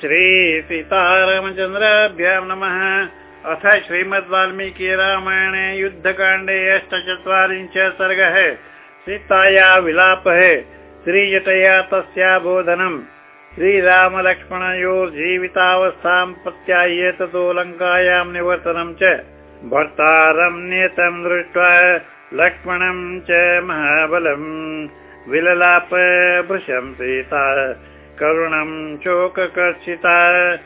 श्री सीतारामचन्द्राभ्यां नमः। अथ श्रीमद् वाल्मीकि रामायणे युद्धकाण्डे अष्टचत्वारिंश सर्गः सीताया विलापः। श्रीजटया तस्या बोधनम्। श्रीरामलक्ष्मणयोर्जीवितावस्थां ततो लङ्कायां निवर्तनं च। भर्तारं नियतं दृष्ट्वा लक्ष्मणं च महाबलम्। विललाप भृशं सीता करुणं शोककर्षिता।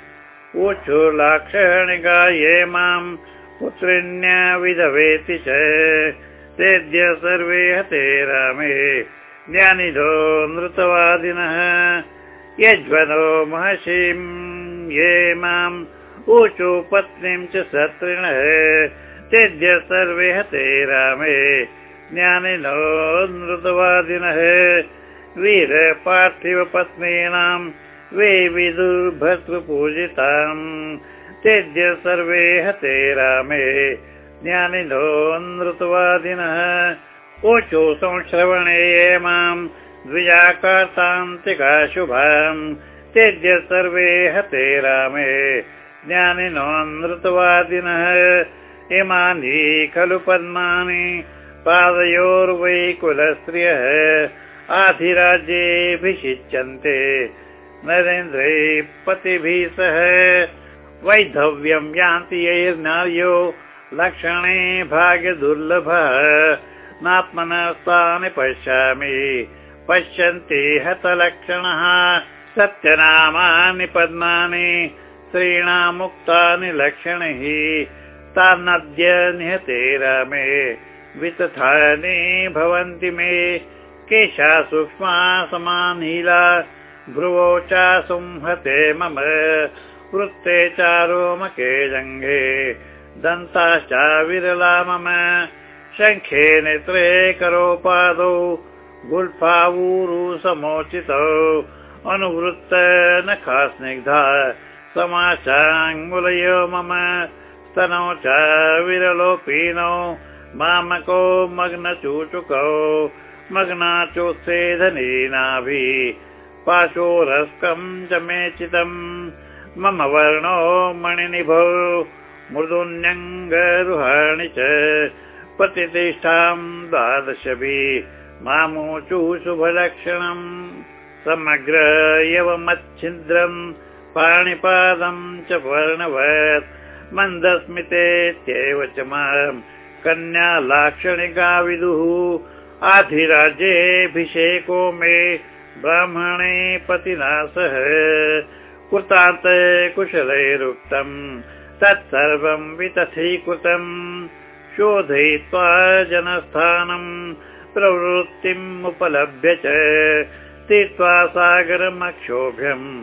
ऊचुलाक्षणिकाये मां पुत्रिण्या विधवेति च। तेद्य सर्वे हते रामे ज्ञानिधो नृतवादिनः। यज्वनो महर्षिं ये माम् ऊचु पत्नीं च शत्रिणः। तेद्य सर्वे हते रामे ज्ञानिनो नृतवादिनः वीर पार्थिव पत्नीनां वे विदुर्भर्तृपूजिताम् तेद्य सर्वे हते रामे ज्ञानिनो नृतवादिनः। संश्रवणे माम् द्विजाकार्तान्तिका शुभाम्। तेद्य सर्वे हते रामे ज्ञानिनो नृतवादिनः। इमानि खलु पद्मानि पादयोर्वै कुलस्त्रियः आधिराज्येऽभिषिच्यन्ते। नरेन्द्रै पतिभिः सह वैधव्यं यान्ति यैर्नार्यो लक्षणे भाग्यदुर्लभः। नात्मनस्तानि पश्यामि। पश्यन्ति हतलक्षणः सत्यनामानि पद्मानि। स्त्रीणामुक्तानि लक्षणैः तान्नद्य निहते रामे। वितथानि भवन्ति मे केशा सूक्ष्मा समानीला भ्रुवौ च संहते मम वृत्ते चारोमके जङ्घे दन्ताश्च विरला मम शङ्खे नेत्रे करोपादौ गुल्फावूरु समोचितौ अनुवृत्त नखा स्निग्धा समाचाङ्गुलयो मम स्तनौ च विरलोपीनौ मामको मग्नचूचुकौ मग्नाचोत्सेधनीनाभि पाशोरस्कं च मेचितम् मम वर्णो मणिनिभौ मृदुन्यङ्गरुहाणि च प्रतिष्ठां द्वादशभिः मामूचु शुभलक्षणम् समग्र यवमच्छिद्रम् पाणिपादं च वर्णवत् मन्दस्मितेत्येव च माम् कन्या लाक्षणिका विदुः आधिराज्येऽभिषेको मे ब्राह्मणे पतिना सह कृतान्त कुशलैरुक्तम् तत्सर्वं वितथीकृतम्। शोधयित्वा जनस्थानम् प्रवृत्तिम् उपलभ्य च तीर्त्वा सागरमक्षोभ्यम्।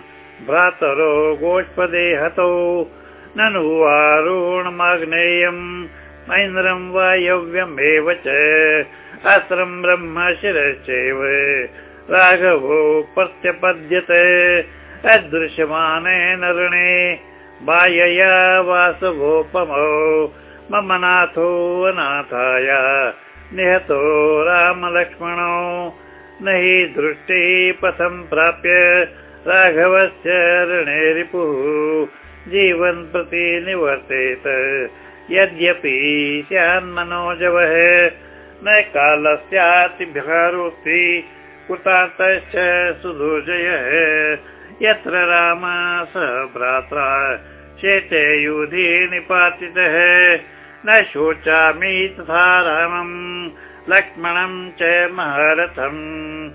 भ्रातरो गोष्पदे हतौ। ननु वारुणमाग्नेयम्। ऐन्द्रम् वायव्यमेव च ब्रह्म शिरश्चैव। राघवो प्रत्यपद्यते। अदृश्यमाने नरणे बायया वासवोपमौ। मम नाथो अनाथाय। निहतो रामलक्ष्मणौ। न हि दृष्टि पथं प्राप्य राघवस्य ऋणे रिपुः। जीवन् प्रति निवर्तेत। यद्यपि स्यान्मनोजवः न कालस्यातिभ्यारोक्ति कृतान्तश्च सुदुर्जयः यत्र राम स भ्रात्रा शेते युधि निपातितः। न शोचामि तथा रामम् लक्ष्मणं च महारथम्।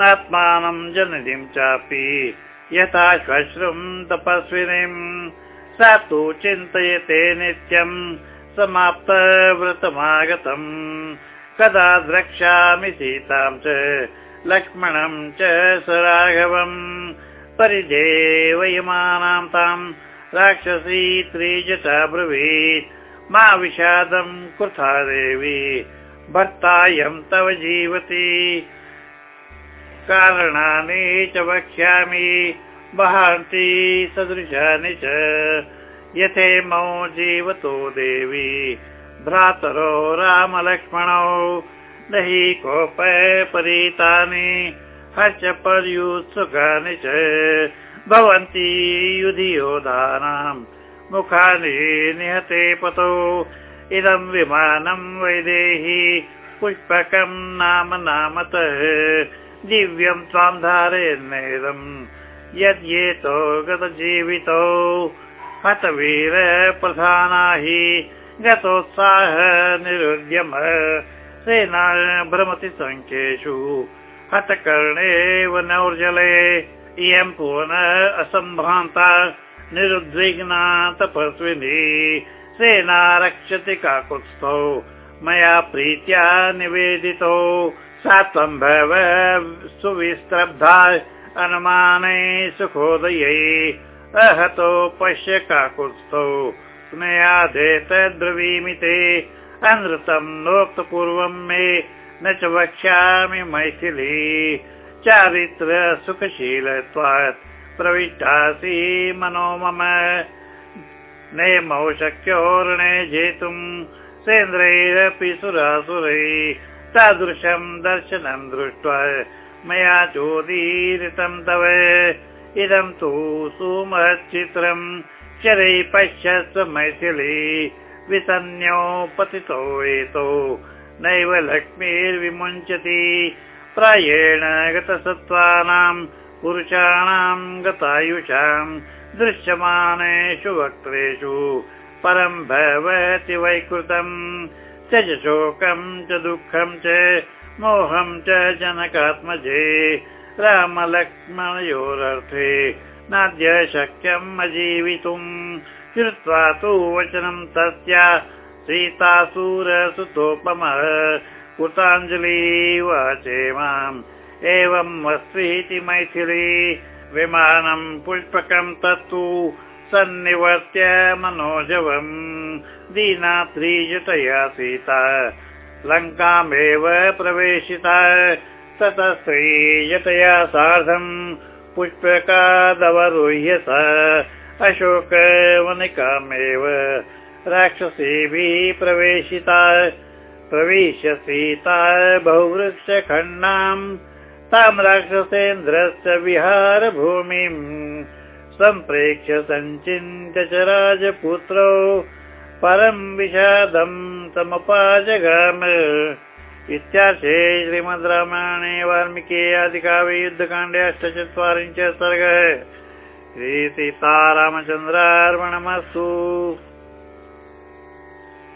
नात्मानं जननीं चापि यथा श्वश्रुम् तपस्विनीम् सा तु चिन्तयते नित्यम् समाप्तव्रतमागतम् कदा द्रक्ष्यामि सीतां च लक्ष्मणं च स राघवम् परिदेवयमानां ताम् राक्षसी त्रिजटा ब्रवीत्। मा विषादम् कृथा देवी भक्तायं तव जीवति। कारणानि च वक्ष्यामि वहान्ति सदृशानि च। यथेमौ जीवतो देवी भ्रातरो रामलक्ष्मणौ न हि कोप परीतानि हर्ष पर्युत्सुकानि च भवन्ति युधियोधानाम् मुखानि निहते पतौ इदं विमानं वैदेही पुष्पकं नाम नामतः दिव्यं त्वां धारयन्नेदम् यद्येतो गतजीवितौ हतवीर प्रधाना हि गतोत्साह निरुद्यम। सेना भ्रमति सङ्ख्येषु हतकर्णेव नौर्जले। इयं पुनः असम्भ्रान्ता निरुद्विग्ना तपस्विनी सेना रक्षति काकुत्स्थौ मया प्रीत्या निवेदितो। सा त्वं भव सुविस्तब्धा अनुमाने सुखोदये। अहतो पश्य काकुत्स्थौ स्नेहादेतद्ब्रवीमिते अनृतं नोक्तपूर्वं मे न च वक्ष्यामि मैथिली। चारित्र सुखशीलत्वात् प्रविष्टासि मनो मम। नेमौ शक्योर्णे जेतुम् सेन्द्रैरपि सुरासुरै। तादृशं दर्शनं दृष्ट्वा मया चोदीरितं तव। इदं तु सुमच्चित्रम् चरै पश्यस्व मैथिली विसन्न्यो पतितो एतो। नैव लक्ष्मीर्विमुञ्चति प्रायेण गतसत्त्वानां पुरुषाणां गतायुषां दृश्यमानेषु वक्त्रेषु। परं भवति वैकृतं त्यज शोकं च दुःखं च मोहं च जनकात्मजे। रामलक्ष्मणयोरर्थे नाद्य शक्यम् अजीवितुम् श्रुत्वा तु वचनं तस्या सीतासुरसुतोपमः। कृताञ्जलि वाचे माम्। एवम् अस्ति मैथिली विमानं पुष्पकं तत्तु सन्निवर्त्य मनोजवम्। दीनात्रिजतया सीता लङ्कामेव प्रवेशिता। ततः श्रीजतया सार्धम् पुष्पकादवरुह्य स अशोकवनिकामेव राक्षसीभिः प्रवेशिता। प्रविश्य सीता बहुवृक्षखण्डाम्। तां राक्षसेन्द्रस्य विहारभूमिम्। सम्प्रेक्ष्य सञ्चिन्त्य च राजपुत्रौ। परं विषादं समपाजगाम इत्यार्थे श्रीमद् रामायणे वाल्मीकि आदिकाव्ये युद्धकाण्डे अष्टचत्वारिंश सर्गः श्रीसीतारामचन्द्रार्पणमस्तु